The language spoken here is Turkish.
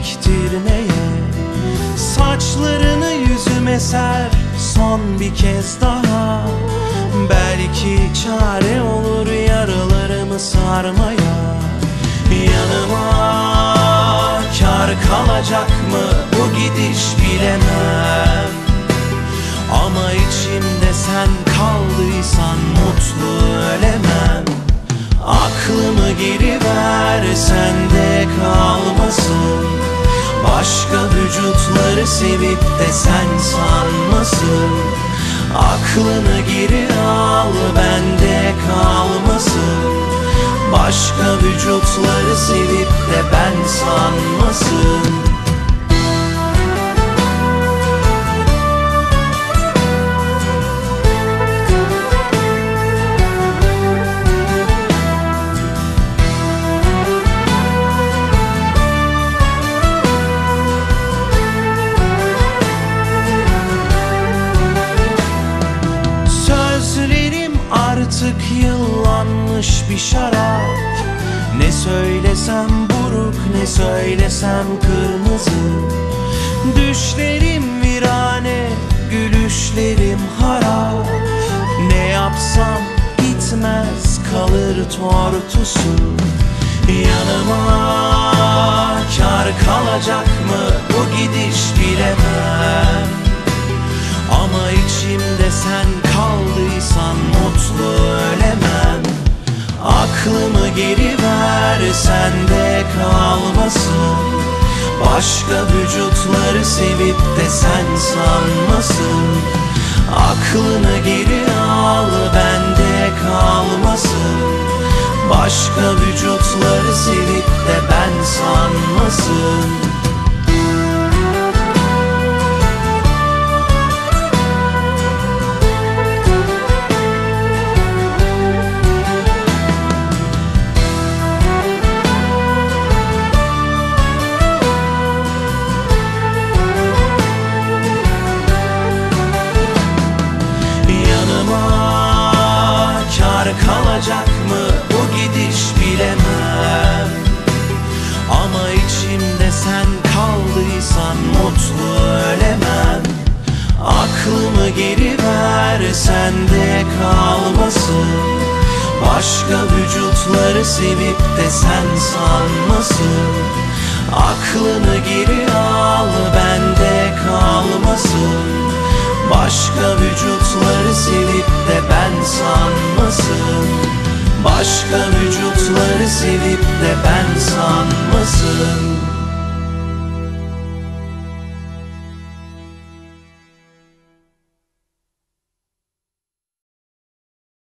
biriktirmeye Saçlarını yüzüme ser son bir kez daha. Belki çare olur yaralarımı sarmaya. Yanıma kar kalacak mı bu gidiş bilemem. Ama içimde sen kaldıysan mutlu ölemem. Aklımı geri versen Vücutları sevip de sen sanmasın. Aklını geri al bende kalmasın. Başka vücutları sevip de ben sanmasın bir şarap. Ne söylesem buruk ne söylesem kırmızı. Düşlerim virane gülüşlerim harap. Ne yapsam gitmez kalır tortusu. Yanıma kar kalacak mı? Bu gidiş bilemem. Ama içimde sen kaldıysan ver sende kalmasın. Başka vücutları sevip de sen sanmasın. Aklını geri al bende kalmasın. Başka vücutları sevip de ben kalacak mı? Bu gidiş bilemem. Ama içimde sen kaldıysan mutlu ölemem. Aklımı geri ver sende kalmasın. Başka vücutları sevip de sen sanmasın. Aklını geri al bende Başka vücutları sevip de ben sanmasın